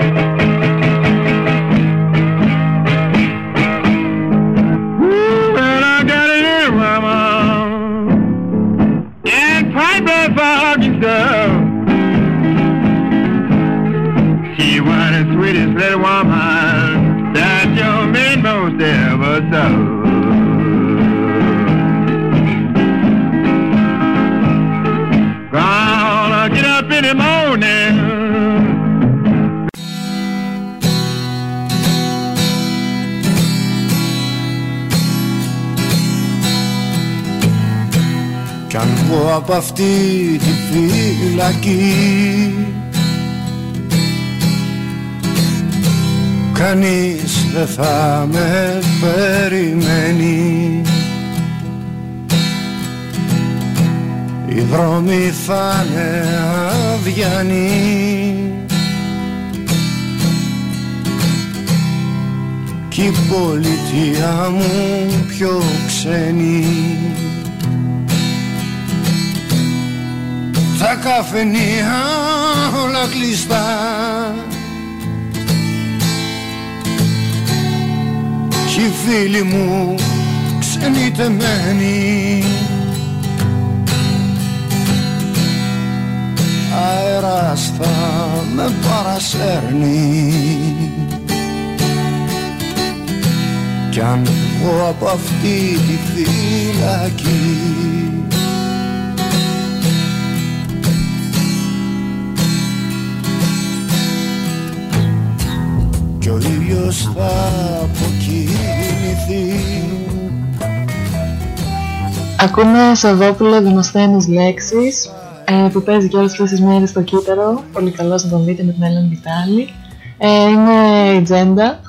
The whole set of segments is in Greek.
από αυτή τη φυλακή. Κανείς δεν θα με περιμένει. Οι δρόμοι θα είναι αδιανοί. Κι η πολιτεία μου πιο ξένη τα καφενεία όλα κλειστά. Κι οι φίλοι μου ξενιτεμένοι. Αέρας θα με παρασέρνει. Κι αν βγω από αυτή τη φυλακή ήλιος θα αποκοιμηθεί. Ακούμε Σαββόπουλο Δημοσθένης Λέξης ε, που παίζει και όλες αυτές τις μέρες στο κύτταρο. Πολύ καλός να τον δείτε με την Έλληνα Βιτάλη ε, είναι η Τζέντα.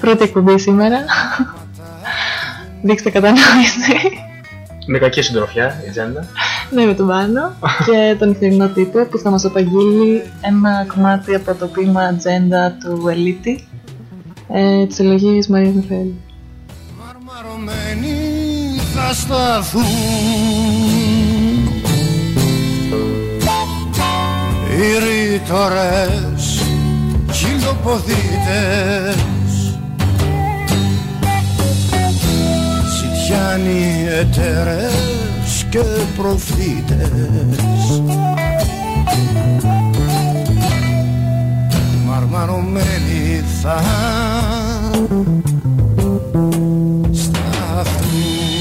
Πρώτη εκπομπή σήμερα. Δείξτε κατανόηση. Με κακή συντροφιά η Τζέντα ναι, με τον Πάνο και τον νυχτερινό τύπο που θα μας απαγγείλει ένα κομμάτι από το ποίημα Ατζέντα του Ελίτη ε, της ελογής Μαρίας Νεφέλη. Μαρμαρωμένοι θα σταθούν οι ρήτορες χιλοποδίτες Σιτιάνοι εταιρές και προφήτες. Μαρμαρωμένοι θα σταθούν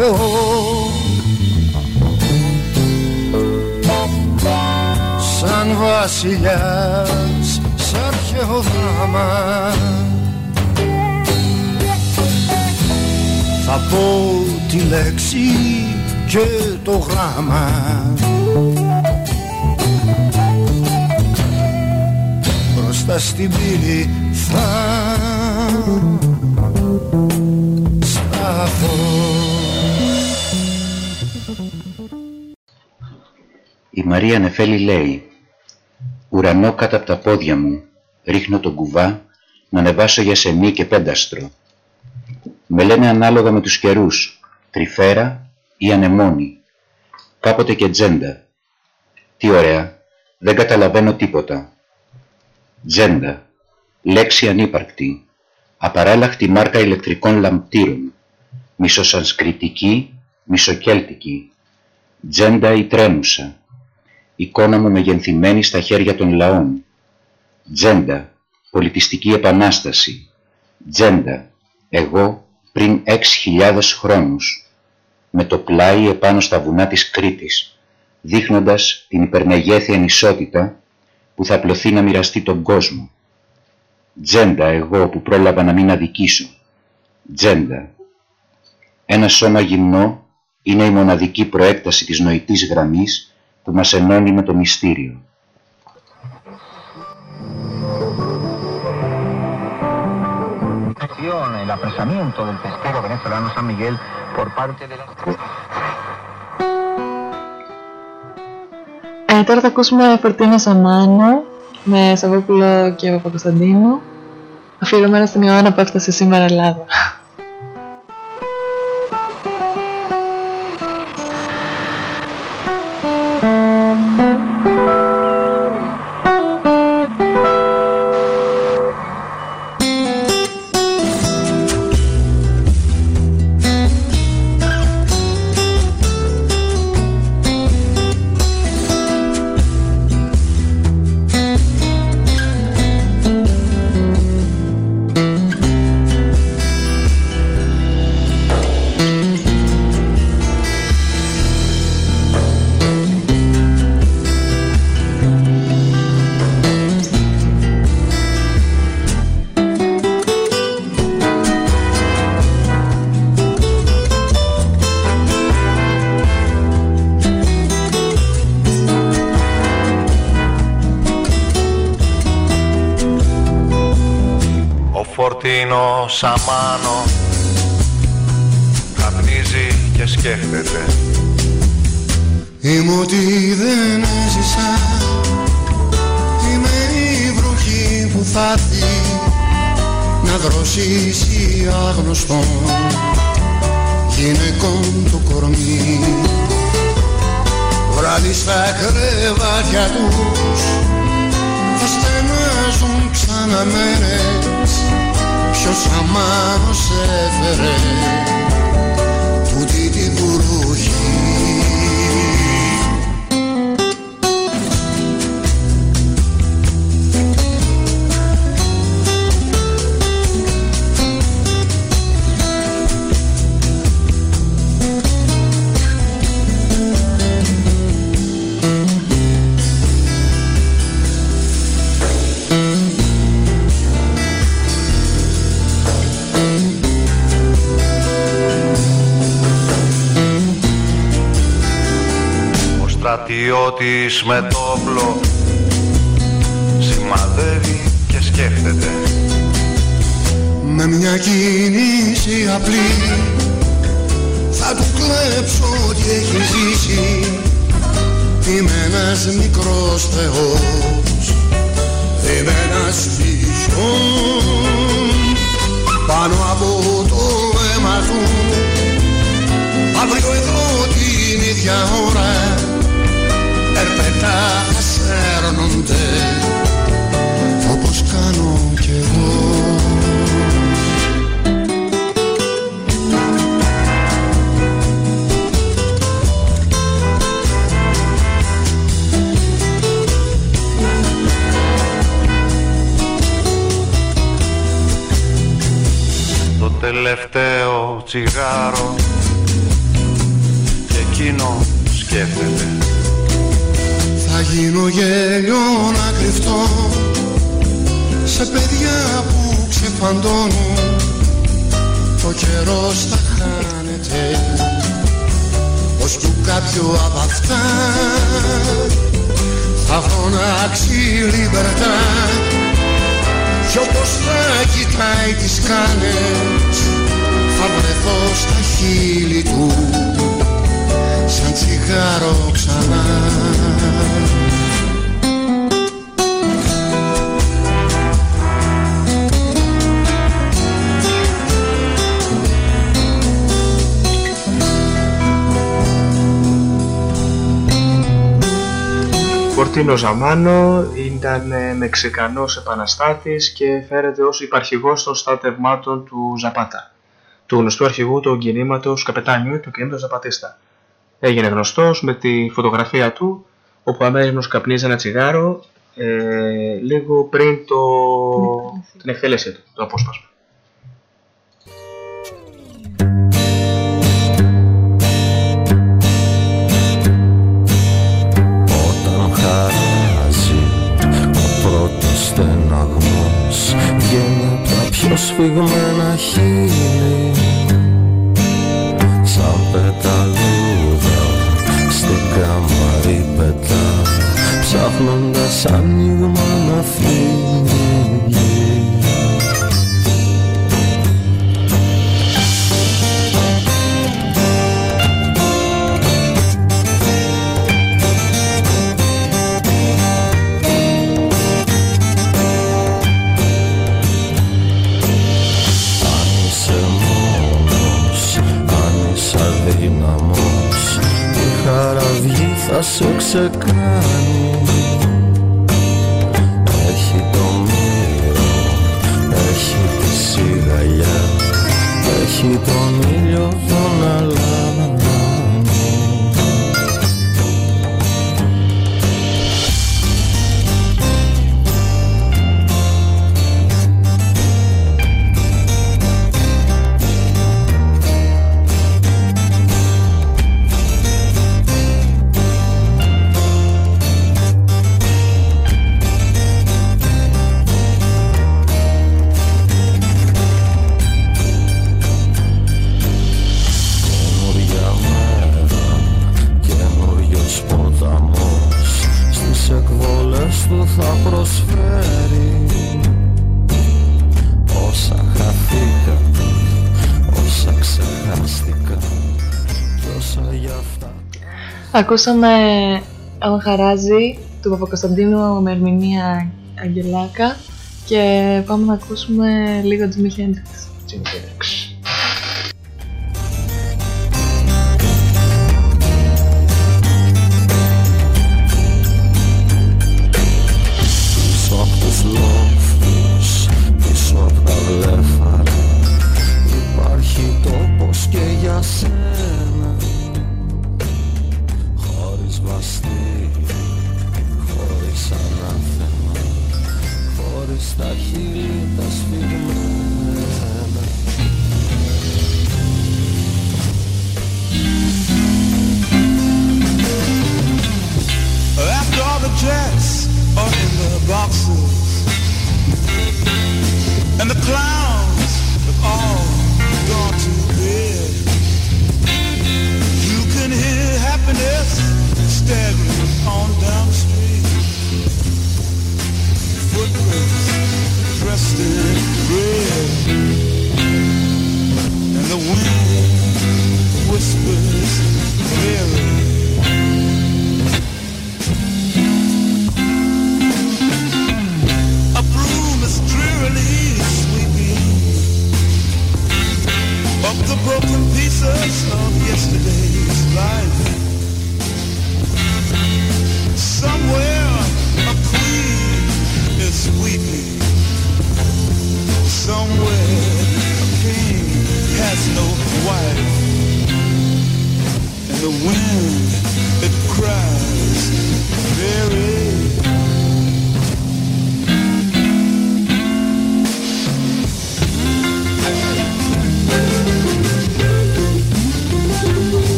Θεό. Σαν βασιλιάς, σαν αρχαίο δράμα θα πω τη λέξη και το γράμμα. Μπροστά στην πύλη θα Μαρία Νεφέλη λέει «Ουρανό κάτω από τα πόδια μου, ρίχνω τον κουβά να ανεβάσω για σεμί και πένταστρο. Με λένε ανάλογα με τους καιρούς, τρυφέρα ή ανεμόνη, κάποτε και τζέντα. Τι ωραία, δεν καταλαβαίνω τίποτα. Τζέντα, λέξη ανύπαρκτη, απαράλλαχτη μάρκα ηλεκτρικών λαμπτήρων, μισοσανσκριτική, μισοκέλτικη, Τζέντα η τρέμουσα, εικόνα μου μεγενθυμένη στα χέρια των λαών. Τζέντα, πολιτιστική επανάσταση. Τζέντα, εγώ πριν έξι χιλιάδες χρόνους, με το πλάι επάνω στα βουνά της Κρήτης, δείχνοντας την υπερμεγέθη ανισότητα που θα πλωθεί να μοιραστεί τον κόσμο. Τζέντα εγώ που πρόλαβα να μην αδικήσω. Τζέντα. Ένα σώμα γυμνό είναι η μοναδική προέκταση της νοητής γραμμής που μας ενώνει με το μυστήριο. el apresamiento del pesquero venezolano San Miguel por parte de la... Ε, τώρα θα ακούσουμε Φορτίνα Σαμάνο με Σαββόπουλο και Παπακοσταντίνου αφιερωμένα στην Ιωάννα που έφτασε σήμερα Ελλάδα. Σαμάνο Καπνίζει και σκέφτεται. Είμαι ότι δεν έζησα. Είμαι η βροχή που θα έρθει Να δροσίσει άγνωστον Γυναικών το κορμί. Βράδυ στα κρεβάτια τους Θα στενάζουν ξανά μέρες ποιος αμάνος έφερε στρατιώτης με το όπλο σημαδεύει και σκέφτεται. Με μια κίνηση απλή θα του κλέψω ό,τι έχει ζήσει. Είμαι ένας μικρός θεός Είμαι ένας πάνω από το αίμα του Αύριο εδώ την ίδια ώρα ερπετά σέρνονται όπως κάνω κι εγώ. Το τελευταίο τσιγάρο και εκείνο σκέφτεται θα γίνω γέλιο να κρυφτώ σε παιδιά που ξεφαντώνουν το καιρό θα χάνεται πως του κάποιου από αυτά θα φωνάξει λιμπερτά. Κι όπως θα κοιτάει τις κάνες θα βρεθώ στα χείλη του σαν τσιγάρο ξανά Κορτίνο Ζαμάνο ήταν ε, Μεξικανός επαναστάτης και φέρεται ως υπαρχηγός των στάτευμάτων του Ζαπάτα, του γνωστού αρχηγού του κινήματος Καπετάνιου, του κινήματος Ζαπατίστα. Έγινε γνωστός με τη φωτογραφία του όπου αμέσως καπνίζει ένα τσιγάρο ε, λίγο πριν το, την εκτέλεσή του, το απόσπασμα. Όταν χαράζει ο πρώτος στεναγμός βγαίνει από τα πιο σφιγμένα χείλη σαν ανοίγμα να φύγει αδύναμος Η χαραυγή θα σου ξεκάνει έχει το μύρο, έχει τη σιγαλιά Έχει τον ήλιο τον αλά Ακούσαμε ένα χαράζι του Παπακοσταντίνου με ερμηνεία Αγγελάκα και πάμε να ακούσουμε λίγο Jimi Hendrix. Hendrix.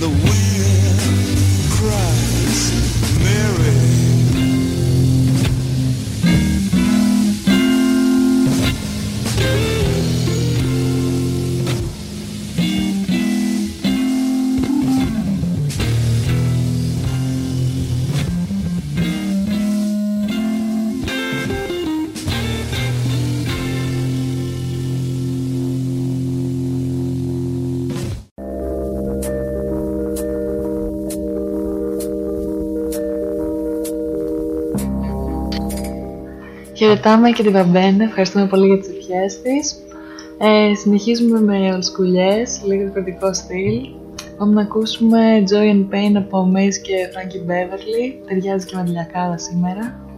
the wind. Χαιρετάμε και τη Βαμπένα, ευχαριστούμε πολύ για τις ευχές της. Ε, συνεχίζουμε με ολσκουλιές, λίγο διαφορετικό στυλ. Πάμε να ακούσουμε Joy and Pain από Maze και Frankie Beverly. Ταιριάζει και με λιακάδα σήμερα.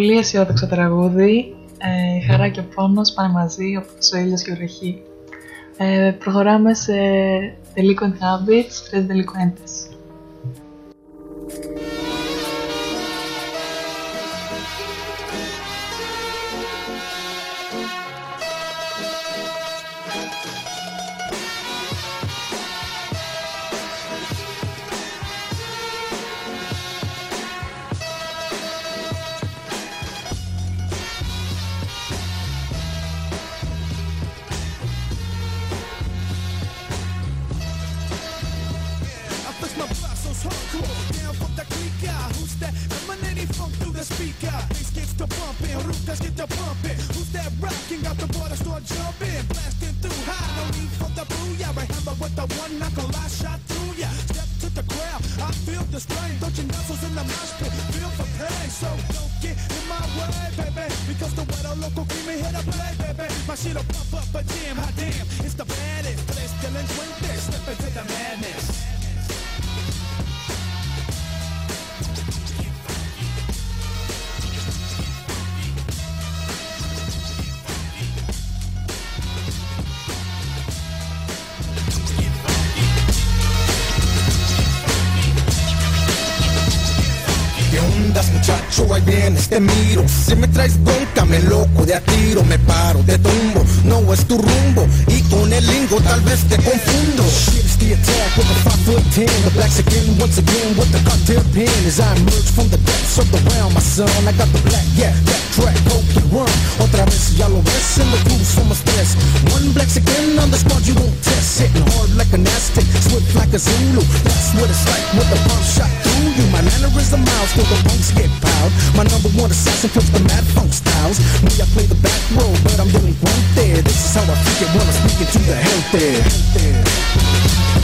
Πολύ αισιόδοξο τραγούδι. Ε, η χαρά και ο πόνος πάνε μαζί, όπως ο ήλιος και η βροχή. Ε, προχωράμε σε Delinquent Habits, Tres Delinquentes. Te miro. Si me traes bronca, me loco de a tiro Me paro, te tumbo, no es tu rumbo Y con el lingo tal vez te confundo. Shit is the attack with a 5 foot 10 The blacks again, once again with the cocktail pen. As I emerge from the depths of the realm, my son I got the black, yeah, that track, hope to run. Otra vez ya lo ves, en the groove somos tres One blacks again on the spot you won't test. Hitting hard like an Aztec, swift like a Zulu. That's what it's like with a pump shot through you. My mannerism miles till the punks get piled. My number one assassin flips the mad funk styles. Me, I play the back row, but I'm doing one there. This is how I think it when I'm speaking to the health gente.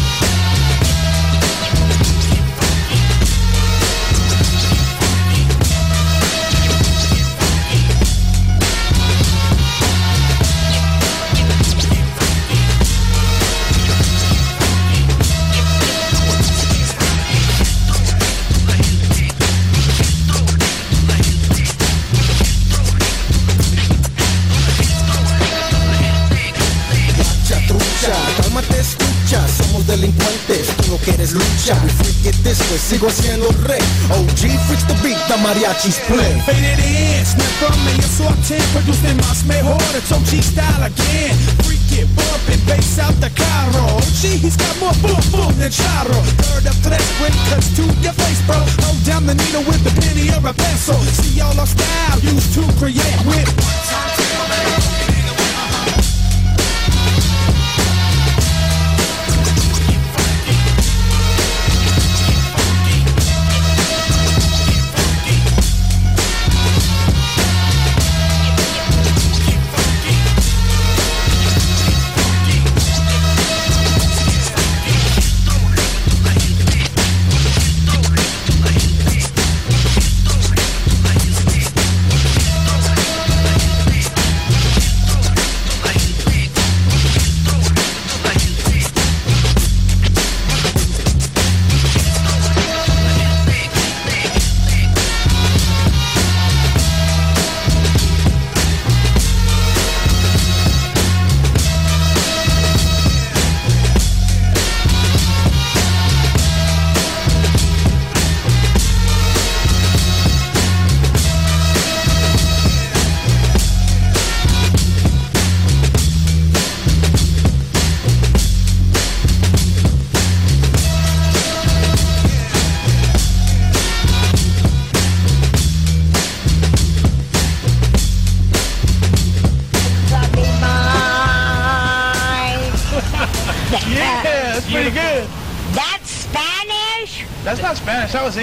Tú no quieres lucha. We freak it this way, sigo siendo rey. OG freaks the beat, the mariachis play Faded in, snap from me, yo sorten Producen más mejor, it's OG style again. Freak it, bumping, bass out the carro. OG, he's got more boom boom than charro. Third of tres, bring cuts to your face, bro. Hold down the needle with a penny or a pencil See all our style, used to create with. one time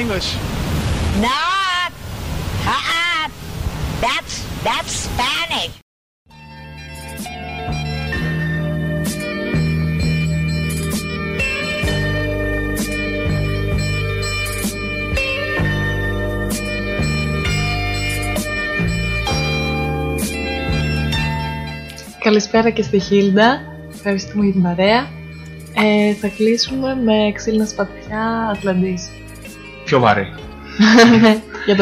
English. Not. Uh-uh. That's that's Spanish. Καλησπέρα και στη Χίλντα. Ευχαριστούμε για την παρέα. Ε, θα κλείσουμε με ξύλινα σπαθιά Ατλαντής. Πιο βαρύ. Ναι, για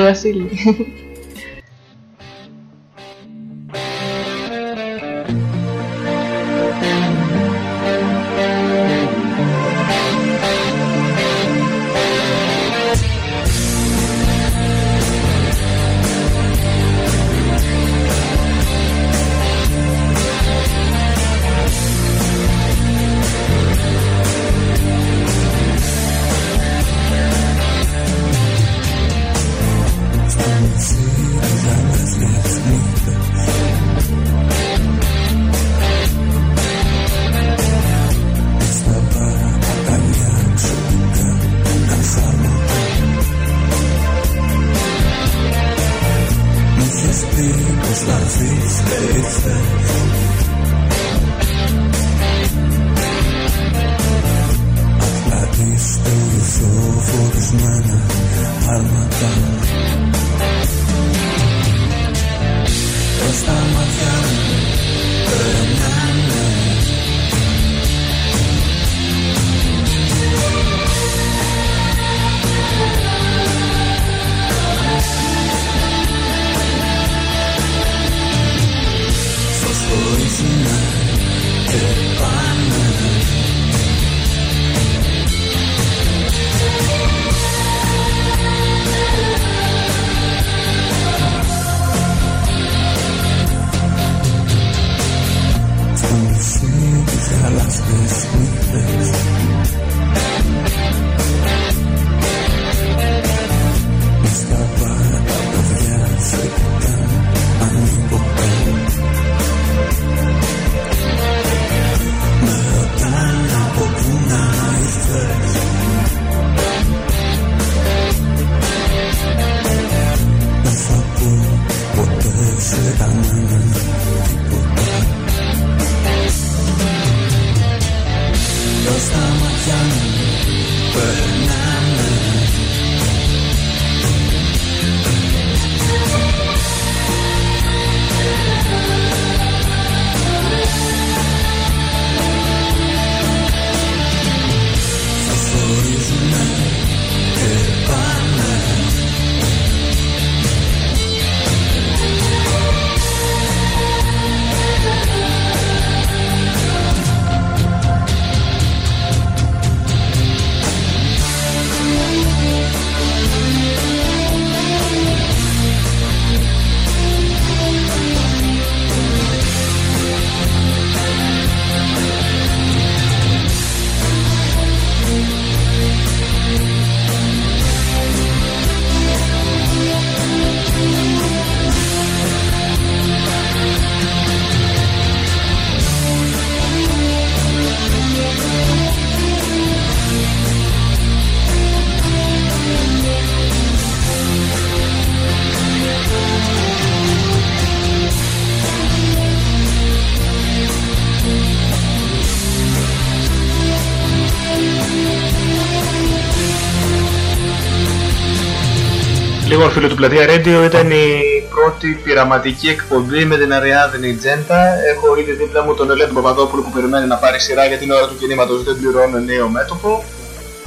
τον Βασίλη. Λοιπόν, φίλο του Πλατεία Radio, ήταν η πρώτη πειραματική εκπομπή με την Αριάδνη Τζέντα. Έχω ήδη δίπλα μου τον Ελένη Παπαδόπουλο που περιμένει να πάρει σειρά για την ώρα του κινήματος δεν πληρώνω νέο μέτωπο.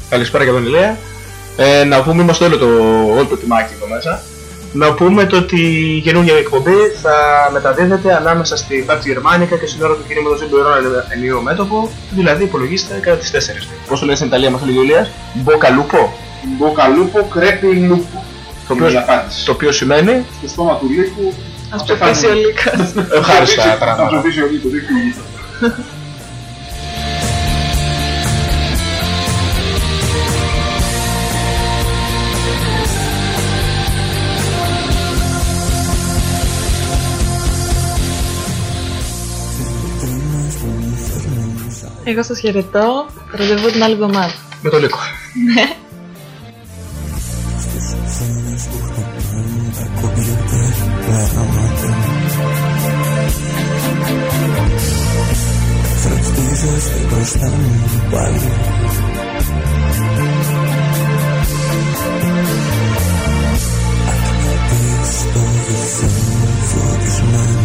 Καλησπέρα για τον Ηλία. Ε, να πούμε, είμαστε όλο το, όλο το τιμάκι εδώ μέσα. Να πούμε το ότι η καινούργια εκπομπή θα μεταδίδεται ανάμεσα στη Πάτη Γερμανικά και στην ώρα του κινήματος δεν πληρώνω ενίο μέτωπο. Δηλαδή υπολογίστε κατά τις 4. Πώς το λέει στην Ιταλία μας λέει ο Ηλίας, Μποκαλούπο. Μποκαλούπο κρέπι λούπο. Το οποίο, το οποίο σημαίνει στο στόμα του λύκου Ας πεθέσει ο Λύκας. Ευχάριστα Θα πράγματα. ζωήσει ο λύκος, δεν φύγει. Εγώ σας χαιρετώ. Ραντεβού την άλλη εβδομάδα. Με το λύκο. Ναι. Εκείνες που χτυπούν τα κομπιούτερ πράγματα Θρεπτίζεσαι μπροστά μου πάλι Ακμαντής το γυθό φωτισμένο